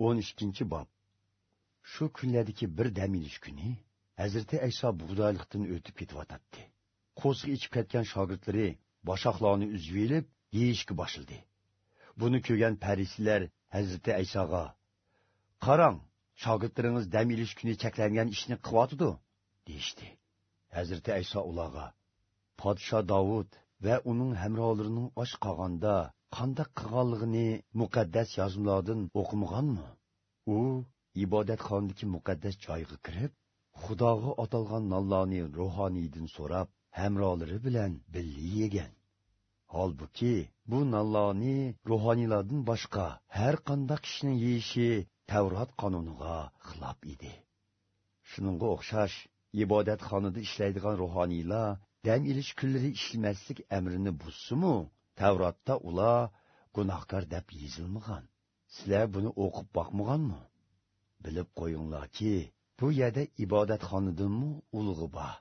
12 bob. Shu kunlardagi bir dam ilish kuni hazrati ayso bug'doyliqdan o'tib ketyotadi qo'sg'i ichib ketgan shogirdlari boshoqlarni uzib elib yeyishga boshildi buni ko'rgan parislar hazrati aysoga qarang shogirdlaringiz dam ilish kuni cheklangan ishni qilyotidi? deyishdi. Hazrati ayso ularga podsho dovud va uning hamrohlarining och qolganda qanday qilganligini muqaddas yozmalardan o'qimaganmi? U ibodatxonniki muqaddas joyga kirib xudoga atalgan nonlarni ruhoniydan so'rab hamrolari bilan billi yegan. Holbuki bu nonlarni ruhoniylardan boshqa har qanday kishini yeyishi tavrot qonuniga xilof edi. Shuningga o'xshash ibodatxonada ishlaydigan ruhoniylar dam ilish kunlari ishlamaslik amrini buzsimu tavrotda ular gunohkor deb yozilmagan. sizlar buni o'qib boqmaganmi? Bilib qo'yinglarki bu yerda ibodatxonadinmi ulug'i bor.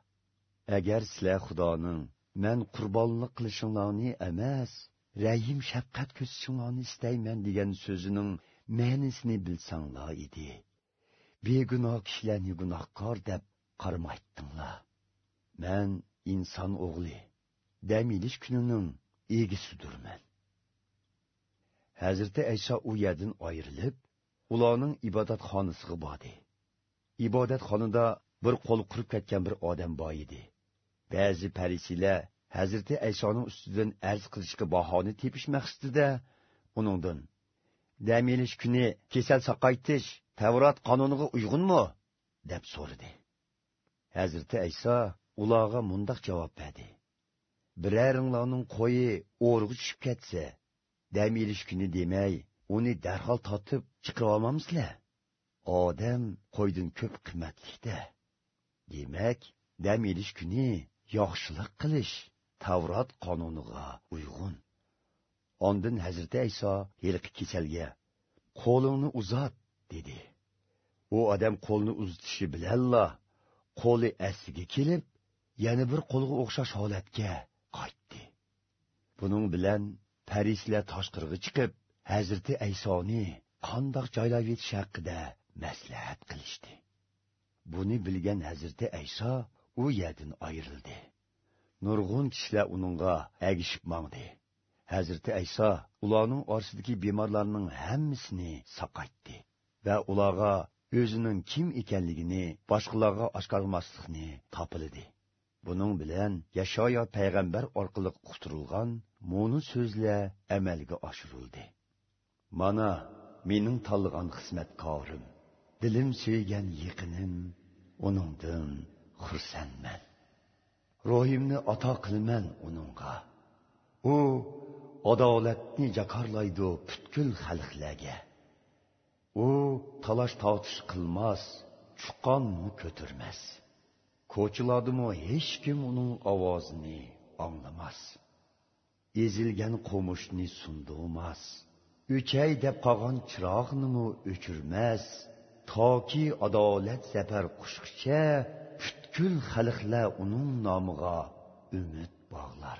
Agar sizlar xudoning men qurbonlik qilishinglarni emas rahim shafqat ko'rsatishinglarni istayman degan so'zining ma'nisini bilsanglar edi. Begunoh kishilarni gunohkor deb qaramaytdinglar Men inson o'g'li. Dam ilish kunining egisidirman hazrati ayso u yerdan ayrilib ularning ibodatxonasiga bordi. Ibodatxonada bir qo'l qurib ketgan bir odam bor edi. Ba'zi parisiylar hazrati aysoning ustidan arz qilishga bahoni tepish maqsadida uningdan dam ilish kuni kasal soqaytish tavrot qonuniga uyg'unmi? deb so'radi. Hazrati ayso ularga mundoq javob berdi. Biraringlarning qo'yi o'rg'i tushib ketsa dam ilish kuni demay uni darhol totib chiqarib olmamsizlar odam qo'ydan ko'p qimmatlikda. Demak dam ilish kuni yaxshilik qilish tavrot qonuniga uyg'un Ondan hazrati ayso yilqi kasalga qo'lingni uzat dedi. U odam qo'lni uzatishi bilanla qo'li asliga kelib yana bir qo'lga o'xshash holatga qaytdi. Buning bilan parislar toshqirg'i chiqib hazrati aysoni qandoq joylab yetish haqida maslahat qilishdi. Buni bilgan hazrati ayso u yerdan ayrildi. Nurg'un kishilar uningga agishib mangdi hazrati ayso ularning orasidagi bemorlarning hammasini saqaytdi va ularga o'zining kim ekanligini boshqalarga oshkormaslikni topildi. Buning bilan yashoyo payg'ambar orqali uqtirilgan monu so'zlar amalga oshirildi. Mana mening tanlagan xizmatkorim dilim suygan yiqinim uningdan xursandman. Ruhimni ato qilman uningga. U adolatni jakarlaydi butkul xalqlarga. U talash tortish qilmas chuqqonni ko'tarmas. Ko'chalardimi hech kim uning ovozini anglamas ezilgan qo'mushni sundirmas o'chay deb qolgan chirog'nimi o'chirmas toki adolat zafar qushqicha butkul xalqlar uning nomiga umid bog'lar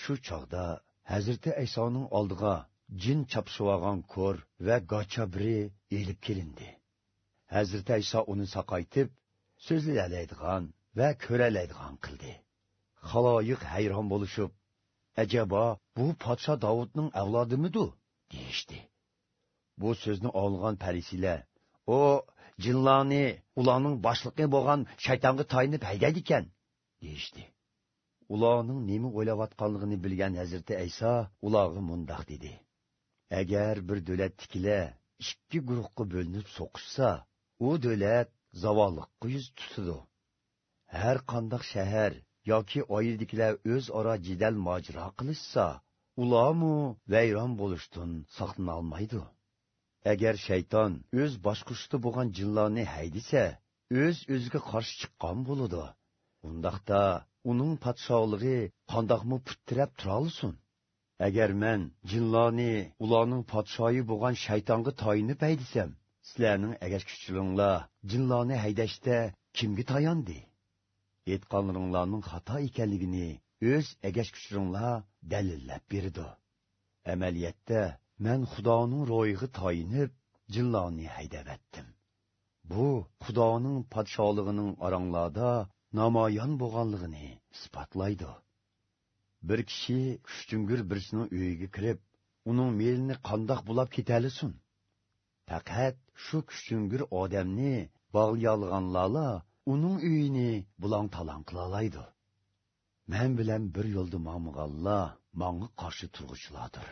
shu chog'da hazrati aysoning oldiga jin chapshivogan ko'r va gochabri elib kelindi hazrati ayso uni saqaytib so'zlayalaydigan va ko'ralaydigan qildi haloyiq hayron bo'lishib ajabo bu podsho dovudning avlodimidu deyishdi bu so'zni olgan parisiylar o jinlarni ularning boshliqi bo'lgan shaytonga tayinib haydaydi ekan deyishdi ularning nima o'ylayotganligini bilgan hazrati ayso ularga mundoq dedi. Agar bir davlatnikilar ikki guruhga bo'linib so'qishsa u davlat zavolliqqa yuz tutadi. Har qandoq shahar yoki oyidiklar o'zaro jidal mojiro qilishsa ulomu vayron bo'lishdan saqlanolmaydi agar shayton o'z boshqushida bo'lgan jinlarni haydisa o'z o'ziga qarshi chiqqan bo'ladi undaqda uning podshohligi qandoqmi puttirab turolsin agar man jinlarni ularning podshoyi bo'lgan shaytonga toyinib haydisam sizlarning agash jinlarni haydashda kimga tayandi aytqanlaringlarning xato ekanligini o'z agash dalillab berdi. Amaliyatda men xudoning ro'yiga toyinib jinlarni haydavatdim. Bu xudoning podsholig'ining oranglarda namoyon bo'lganligini isbotlaydi. Bir kishi kuchtungur birisining uyiga kirib uning melini qandoq bulab ketalisin? Faqat shu kuchtungur odamni bog'layolganlarla uning uyini bulang talang qilolaydi men bilan bir yo'lda mang'allar manga qarshi turg'uchilardir.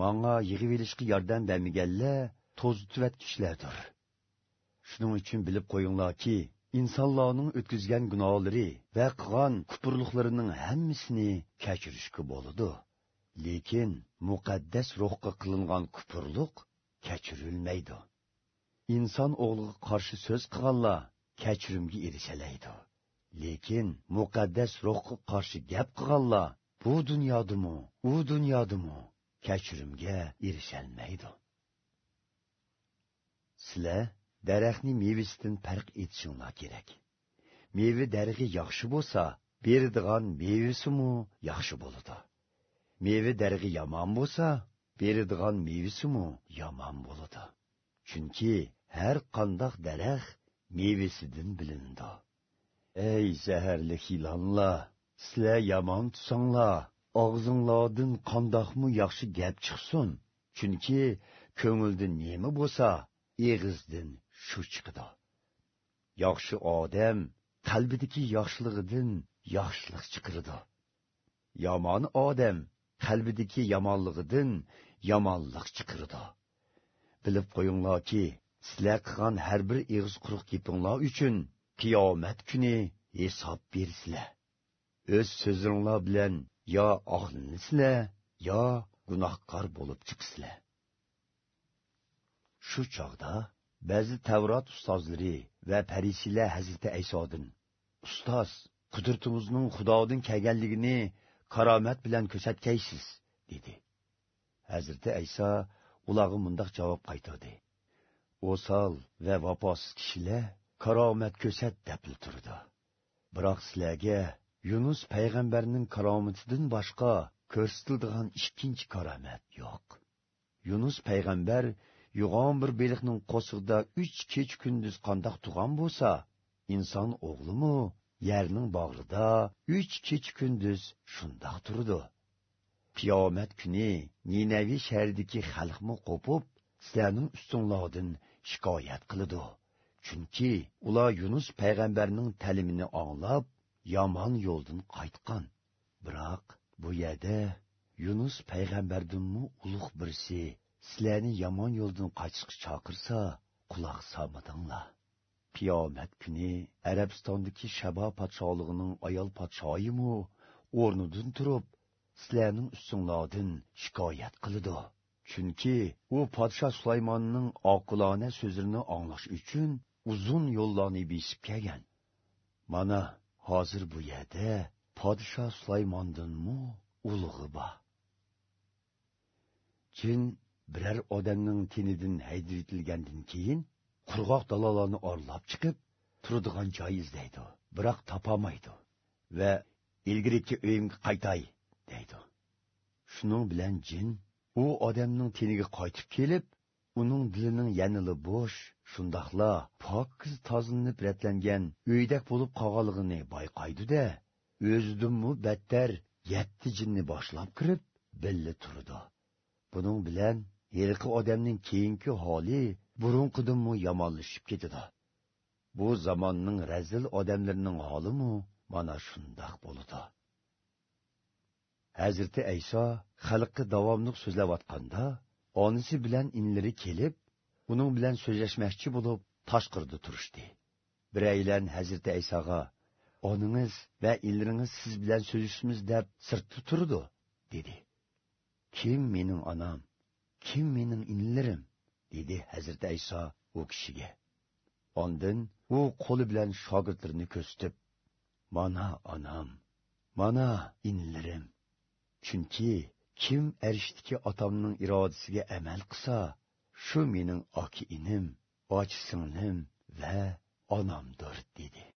Manga yig'ib olishga yordam bermaganlar to'zitvat kishilardir. Shuning uchun bilib qo'yinglarki insonlarning o'tkazgan gunohlari va qilgan kupurliqlarining hammasini kechirishga bo'ladi. Lekin muqaddas ruhga qilingan kupurliq kechirilmaydi inson o'g'liga qarshi so'z qilganlar kechirimga erishalaydi lekin muqaddas ruhga qarshi gap qilganlar bu dunyodimi u dunyodimi kechirimga erishalmaydi sizlar daraxtni mevasidan farq etishinglar kerak. Meva daragi yaxshi bo'lsa beradigan mevasimi yaxshi bo'ladi. Meva daragi yomon bo'lsa beradigan mevasimi yomon bo'ladi. Chunki har qandoq daraxt mevasidan bilindi. Ey zaharli hilonlar sizlar yomon tutsanglar og'zinglardan qandoqmi yaxshi gap chiqsin. Chunki ko'ngilda nima bo'lsa eg'izdan shu chiqadi. Yaxshi odam qalbidagi yaxshiligidan yaxshilik chiqirdi yomon odam qalbidagi yomonligidan yomonlik chiqirdi bilib qo'yinglarki sizlar qilgan har bir ig'iz quruq gepinglar uchun qiyomat kuni hisob bersizlar o'z so'zinglar bilan yo oqlinisizlar yo gunohkor bo'lib chiqisizlar. Shu chog'da ba'zi tavrot ustozlari va parisiylar hazrati aysodin ustoz qudratimizning xudodan kelganligini karomat bilan ko'rsatgaysiz dedi. Hazreti ayso ularga mundoq javob qaytardi. O'sal va vafosiz kishilar karomat ko'rsat deb turdi biroq sizlarga yunus payg'ambarning karomatidan boshqa ko'rsatildigan ikkinchi karomat yo'q. Yunus payg'ambar yo'g'on bir beliqning qo'sig'ida 3 kech kunduz qandoq tug'an bo'lsa inson o'g'limi yerning bog'rida 3 kech kunduz shundoq turdi. Qiyomat kuni ninaviy shahridagi xalqni qo'pib sizlarning ustinglardan shikoyat qiladi. Chunki ular yunus payg'ambarning ta'limini anglab yomon yo'ldan qaytgan. Biroq bu yerda yunus payg'ambardinmi ulug' birisi sizlarni yomon yo'ldan qochishga chaqirsa quloq solmadinglar. Qiyomat kuni arabistondagi shabo podsholig'ining ayol podshoyimu o'rnidan turib sizlarning ustinglardan shikoyat qiladi. Chunki u podsho sulaymonning oqilona so'zlarini anglash uchun uzun yo'llarni besib kelgan. Mana hozir bu yerda podsho sulaymondinmi ulug'i bor. Jin biror odamning tinidan haydab etilgandan keyin qurg'oq dalolarni orlab chiqib turadigan joy izlaydi biroq topolmaydi va ilgariki uyimga qaytay. Deydi. Shuning bilan jin u odamning teniga qaytib kelib uning dilining yanili bo'sh shundoqla pokiz tozilanib ratlangan uydak bo'lib qolganligini bayqaydida o'zidinmi battar yetti jinni boshlab kirib billa turdi. Buning bilan yilqi odamning keyingi holi burunqidinmu yomonlashib ketadi bu zamonning razil odamlarining holimi mana shundoq bo'ladi hazrati ayso xalqqa davomli so'zlayotganda onisi bilan inlari kelib uning bilan so'zlashmoqchi bo'lib tashqirda turishdi. Biraylan hazrati aysoga oningiz va inlaringiz siz bilan so'zlashimiz deb sirtda turdi dedi. Kim mening onam? Kim mening inlarim? dedi hazrati ayso u kishiga. Ondin u qo'li bilan shogirdlarini ko'rsatib mana onam mana inlarim chunki kim arishdiki otamning irodasiga amal qilsa shu mening oki inim och singlim va onamdir dedi.